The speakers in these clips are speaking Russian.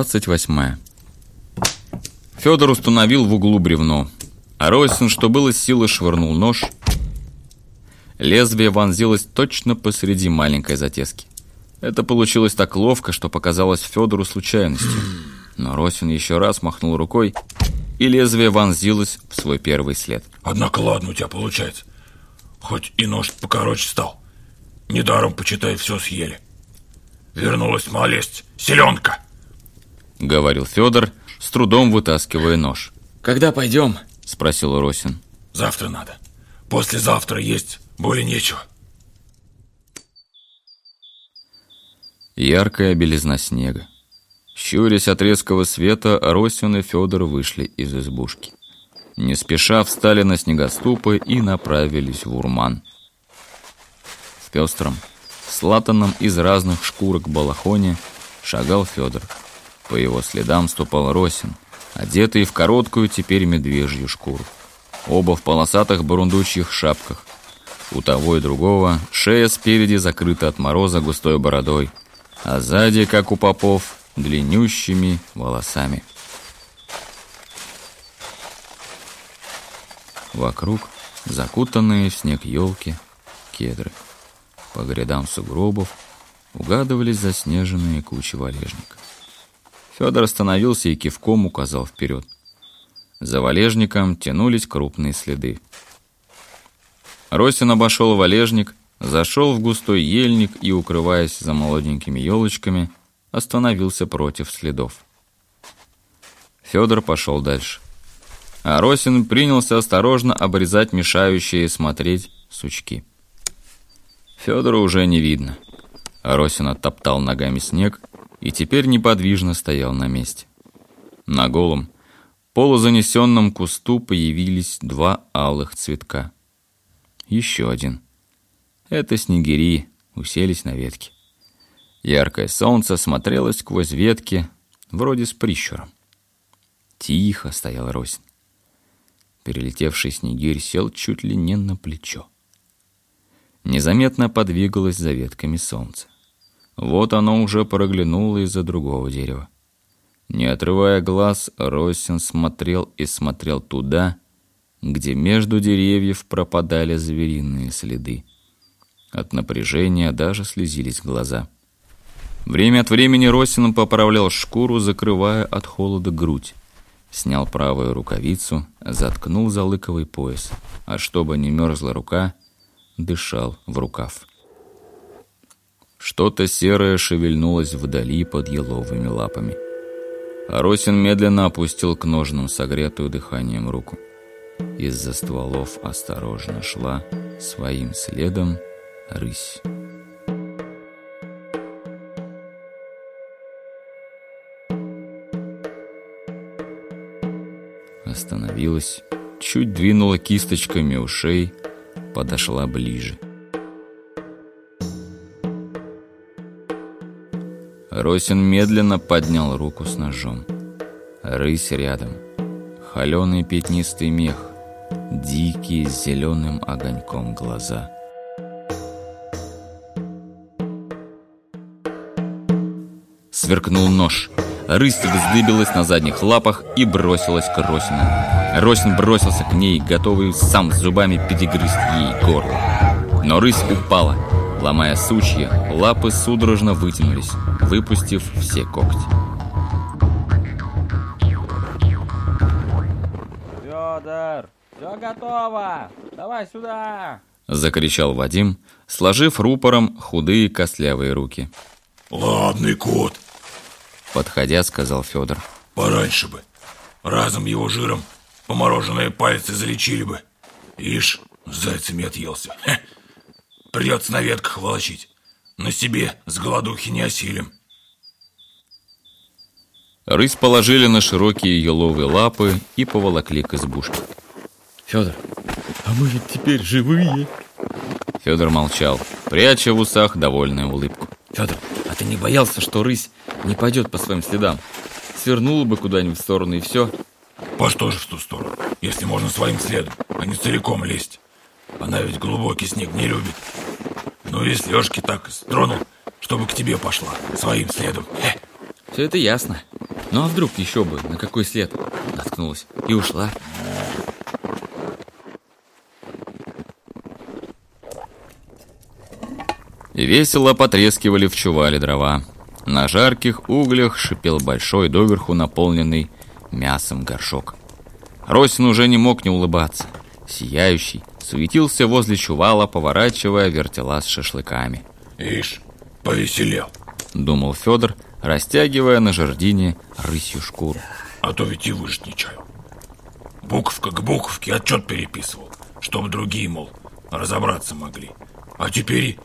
28. Федор установил в углу бревно, а Ройсин, что было силы, швырнул нож. Лезвие вонзилось точно посреди маленькой затески. Это получилось так ловко, что показалось Федору случайностью. Но Росин еще раз махнул рукой, и лезвие вонзилось в свой первый след. Однако ладно у тебя получается. Хоть и нож покороче стал. Недаром, почитай, все съели. Вернулась малесть, селенка. Говорил Федор, с трудом вытаскивая нож. «Когда пойдем?» – спросил Росин. «Завтра надо. Послезавтра есть более нечего». Яркая белизна снега. Щурясь от резкого света, Росин и Федор вышли из избушки. Не спеша встали на снегоступы и направились в Урман. В пестром, слатанном из разных шкурок балахоне, шагал Федор. По его следам ступал Росин, одетый в короткую теперь медвежью шкуру. Оба в полосатых бурундучьих шапках. У того и другого шея спереди закрыта от мороза густой бородой, а сзади, как у попов, длиннющими волосами. Вокруг закутанные в снег елки, кедры. По грядам сугробов угадывались заснеженные кучи валежника. Федор остановился и кивком указал вперед. За валежником тянулись крупные следы. Росин обошел валежник, зашел в густой ельник и, укрываясь за молоденькими елочками, остановился против следов. Федор пошел дальше. А Росин принялся осторожно обрезать мешающие смотреть сучки. Федора уже не видно. Росин оттоптал ногами снег и теперь неподвижно стоял на месте. На голом, полузанесенном кусту появились два алых цветка. Еще один. Это снегири уселись на ветке. Яркое солнце смотрело сквозь ветки, вроде с прищуром. Тихо стоял Росин. Перелетевший снегирь сел чуть ли не на плечо. Незаметно подвигалось за ветками солнце. Вот оно уже проглянуло из-за другого дерева. Не отрывая глаз, Росин смотрел и смотрел туда, где между деревьев пропадали звериные следы. От напряжения даже слезились глаза. Время от времени Росин поправлял шкуру, закрывая от холода грудь. Снял правую рукавицу, заткнул за лыковый пояс, а чтобы не мерзла рука, дышал в рукав. Что-то серое шевельнулось вдали под еловыми лапами. Аросин медленно опустил к ножнам согретую дыханием руку. Из-за стволов осторожно шла своим следом рысь. Остановилась, чуть двинула кисточками ушей, подошла ближе. Росин медленно поднял руку с ножом. Рысь рядом. Холеный пятнистый мех. Дикие с зеленым огоньком глаза. Сверкнул нож. Рысь вздыбилась на задних лапах и бросилась к Росину. Росин бросился к ней, готовый сам зубами перегрызть ей горло. Но рысь упала. Ломая сучья, лапы судорожно вытянулись выпустив все когти. Федор, все готово! Давай сюда! Закричал Вадим, сложив рупором худые костлявые руки. Ладный кот! Подходя, сказал Федор. Пораньше бы. Разом его жиром помороженные пальцы залечили бы. Ишь, зайцами отъелся. Хе. Придется на ветках волочить. На себе с голодухи не осилим. Рысь положили на широкие еловые лапы и поволокли к избушке. Федор, а мы ведь теперь живые. Федор молчал, пряча в усах довольную улыбку. Федор, а ты не боялся, что рысь не пойдет по своим следам? Свернула бы куда-нибудь в сторону и все? По что же в ту сторону, если можно своим следом, а не целиком лезть? Она ведь глубокий снег не любит. Ну, если Лешки так стронул, чтобы к тебе пошла, своим следом. Хе. Все это ясно. Ну а вдруг еще бы, на какой след наткнулась и ушла? И весело потрескивали в чувале дрова. На жарких углях шипел большой, доверху наполненный мясом горшок. Росин уже не мог не улыбаться. Сияющий, суетился возле чувала, поворачивая вертела с шашлыками. Ишь, повеселел. Думал Федор, растягивая на жердине рысью шкуру. А то ведь и выжить не чаю. Буковка к буковке отчет переписывал, чтобы другие, мол, разобраться могли. А теперь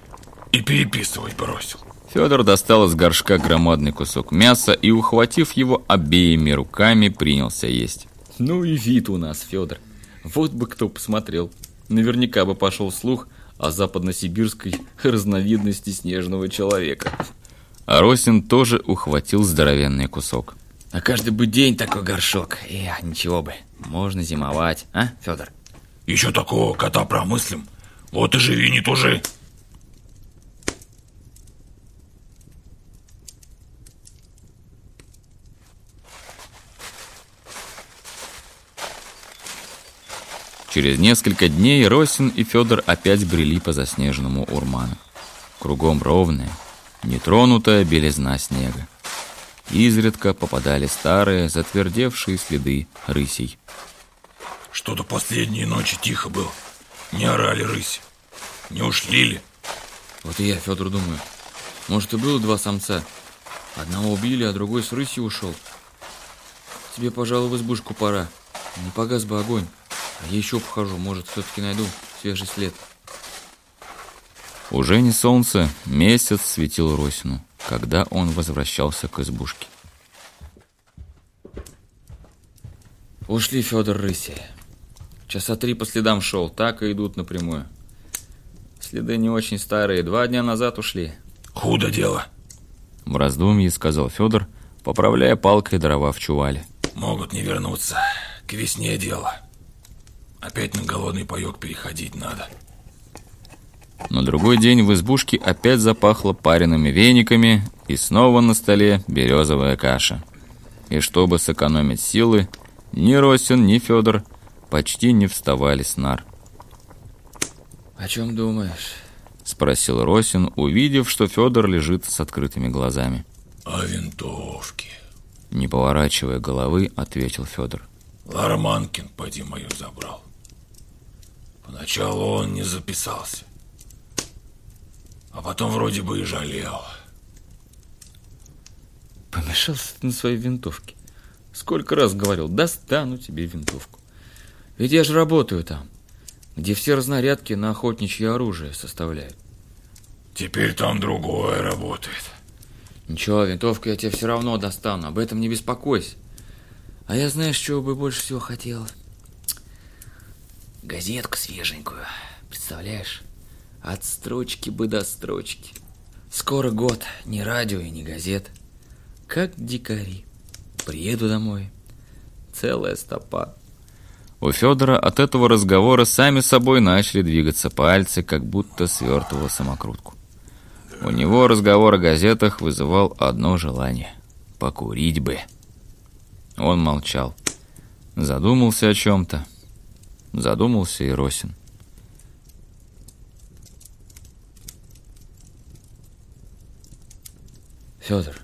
и переписывать бросил. Федор достал из горшка громадный кусок мяса и, ухватив его обеими руками, принялся есть. Ну и вид у нас, Федор. Вот бы кто посмотрел. Наверняка бы пошел слух о западносибирской разновидности снежного человека. А Росин тоже ухватил здоровенный кусок. А каждый бы день такой горшок. Эх, ничего бы. Можно зимовать, а, Федор? Еще такого кота промыслим. Вот и живи, не тужи. Через несколько дней Росин и Федор опять брели по заснеженному урману. Кругом ровная, нетронутая белизна снега. Изредка попадали старые, затвердевшие следы рысей. Что-то последние ночи тихо было. Не орали рыси. Не ушли ли? Вот и я, Федор, думаю. Может, и было два самца. Одного убили, а другой с рысью ушел. Тебе, пожалуй, в избушку пора. Не погас бы огонь. А я еще похожу, может, все-таки найду свежий след. Уже не солнце, месяц светил Росину, когда он возвращался к избушке. Ушли, Федор Рыси. Часа три по следам шел, так и идут напрямую. Следы не очень старые, два дня назад ушли. Худо дело. В раздумье сказал Федор, поправляя палкой дрова в чувале. Могут не вернуться. К весне дело. Опять на голодный паёк переходить надо. На другой день в избушке опять запахло пареными вениками, и снова на столе березовая каша. И чтобы сэкономить силы, ни Росин, ни Федор почти не вставали с нар. «О чем думаешь?» — спросил Росин, увидев, что Федор лежит с открытыми глазами. «О винтовке». Не поворачивая головы, ответил Федор. Ларманкин, поди мою, забрал. Поначалу он не записался. А потом вроде бы и жалел. Помешался ты на своей винтовке. Сколько раз говорил, достану тебе винтовку. Ведь я же работаю там, где все разнарядки на охотничье оружие составляют. Теперь там другое работает. Ничего, винтовку я тебе все равно достану, об этом не беспокойся. А я знаешь, чего бы больше всего хотел? Газетку свеженькую, представляешь? От строчки бы до строчки. Скоро год, ни радио и ни газет. Как дикари. Приеду домой. Целая стопа. У Федора от этого разговора сами собой начали двигаться пальцы, как будто свертывал самокрутку. У него разговор о газетах вызывал одно желание — покурить бы. Он молчал. Задумался о чем-то. Задумался и Росин. Федор.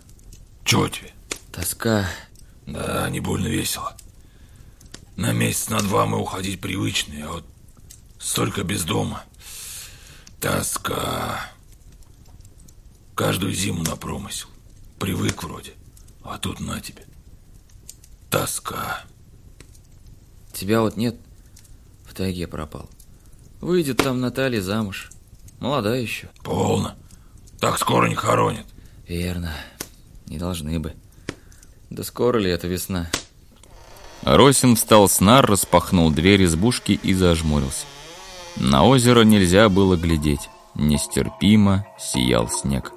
Чего тебе? Тоска. Да, не больно весело. На месяц, на два мы уходить привычные, а вот столько без дома. Тоска. Каждую зиму на промысел. Привык вроде, а тут на тебе. Тоска. Тебя вот нет, в тайге пропал. Выйдет там Наталья замуж. Молодая еще. Полно. Так скоро не хоронят. Верно. Не должны бы. Да скоро ли эта весна? Росин встал с нар, распахнул дверь избушки и зажмурился. На озеро нельзя было глядеть. Нестерпимо сиял снег.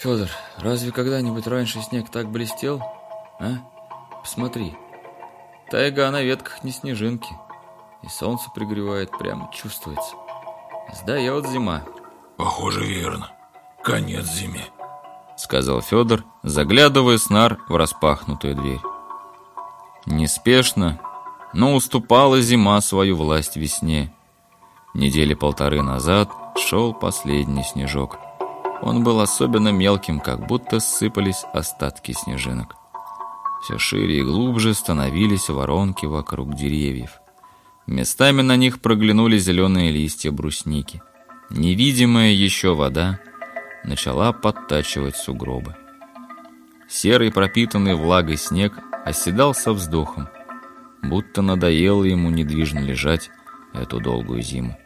Федор, разве когда-нибудь раньше снег так блестел? А? Посмотри. Тайга на ветках не снежинки. И солнце пригревает, прямо чувствуется. Сдает зима. Похоже, верно. Конец зиме. Сказал Федор, заглядывая с нар в распахнутую дверь. Неспешно, но уступала зима свою власть весне. Недели полторы назад шел последний снежок. Он был особенно мелким, как будто сыпались остатки снежинок. Все шире и глубже становились воронки вокруг деревьев. Местами на них проглянули зеленые листья брусники. Невидимая еще вода начала подтачивать сугробы. Серый пропитанный влагой снег оседал со вздохом, будто надоело ему недвижно лежать эту долгую зиму.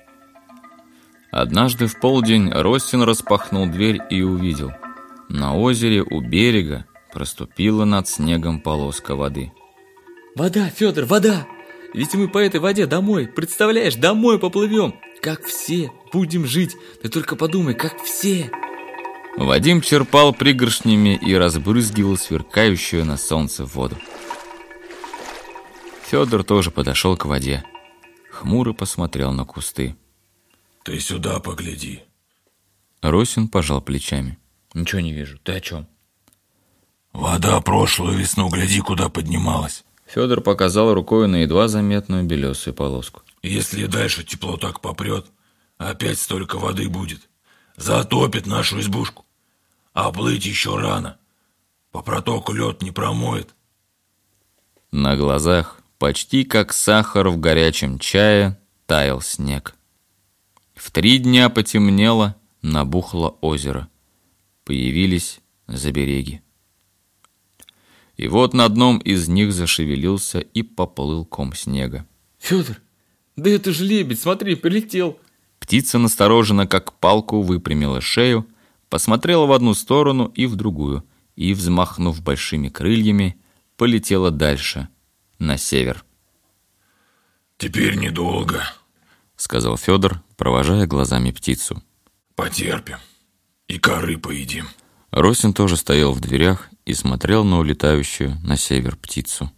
Однажды в полдень Ростин распахнул дверь и увидел. На озере у берега проступила над снегом полоска воды. Вода, Федор, вода! Ведь мы по этой воде домой, представляешь, домой поплывем. Как все будем жить. Ты только подумай, как все. Вадим черпал пригоршнями и разбрызгивал сверкающую на солнце воду. Федор тоже подошел к воде. Хмуро посмотрел на кусты. Ты сюда погляди. Росин пожал плечами. Ничего не вижу. Ты о чем? Вода прошлую весну, гляди, куда поднималась. Федор показал рукой на едва заметную белесую полоску. Если дальше тепло так попрет, опять столько воды будет. Затопит нашу избушку. А плыть еще рано. По протоку лед не промоет. На глазах, почти как сахар в горячем чае, таял снег. В три дня потемнело, набухло озеро. Появились забереги. И вот на одном из них зашевелился и поплыл ком снега. Федор, да это же лебедь, смотри, прилетел. Птица настороженно, как палку, выпрямила шею, посмотрела в одну сторону и в другую, и, взмахнув большими крыльями, полетела дальше, на север. «Теперь недолго», — сказал Федор, провожая глазами птицу. «Потерпим и коры поедим». Росин тоже стоял в дверях и смотрел на улетающую на север птицу.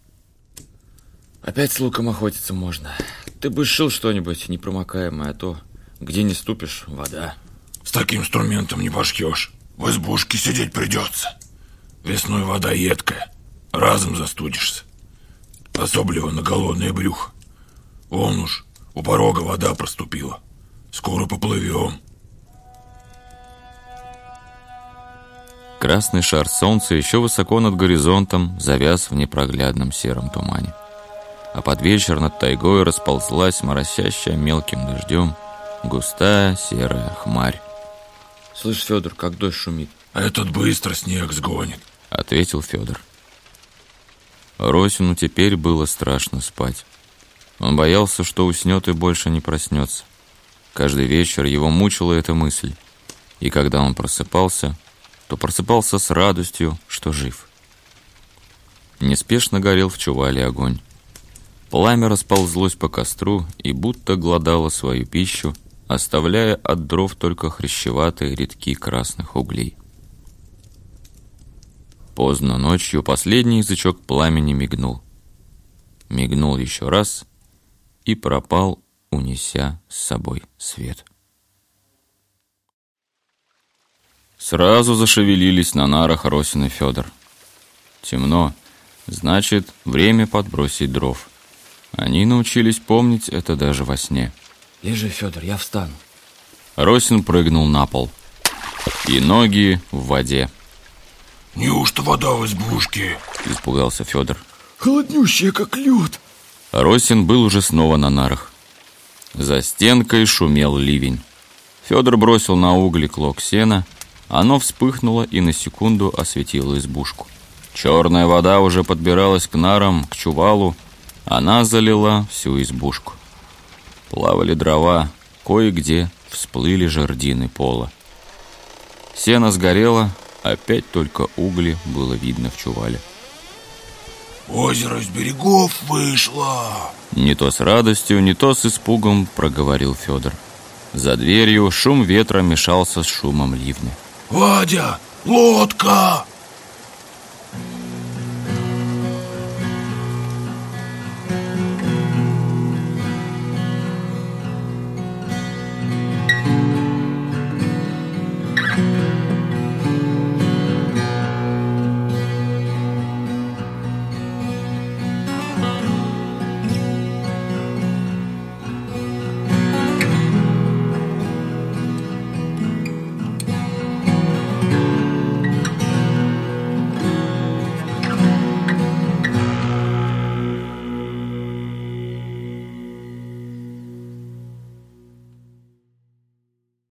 Опять с луком охотиться можно. Ты бы шил что-нибудь непромокаемое, а то где не ступишь, вода. С таким инструментом не пошьешь. В избушке сидеть придется. Весной вода едкая, разом застудишься. Особливо на голодное брюхо. Он уж, у порога вода проступила. Скоро поплывем. Красный шар солнца еще высоко над горизонтом завяз в непроглядном сером тумане. А под вечер над тайгой расползлась моросящая мелким дождем густая серая хмарь. Слышь, Федор, как дождь шумит. Этот быстро снег сгонит, ответил Федор. Росину теперь было страшно спать. Он боялся, что уснет и больше не проснется. Каждый вечер его мучила эта мысль. И когда он просыпался, то просыпался с радостью, что жив. Неспешно горел в чувале огонь. Пламя расползлось по костру и будто гладало свою пищу, оставляя от дров только хрящеватые редки красных углей. Поздно ночью последний язычок пламени мигнул. Мигнул еще раз и пропал, унеся с собой свет. Сразу зашевелились на нарах Росин и Федор. Темно, значит, время подбросить дров. Они научились помнить это даже во сне. Лежи, Федор, я встану. Росин прыгнул на пол. И ноги в воде. Неужто вода в избушке? Испугался Федор. Холоднющая, как лед. Росин был уже снова на нарах. За стенкой шумел ливень. Федор бросил на угли клок сена оно вспыхнуло и на секунду осветило избушку. Черная вода уже подбиралась к нарам, к чувалу. Она залила всю избушку. Плавали дрова, кое-где всплыли жердины пола. Сено сгорело, опять только угли было видно в чувале. «Озеро с берегов вышло!» Не то с радостью, не то с испугом проговорил Федор. За дверью шум ветра мешался с шумом ливня. Вадя, лодка!»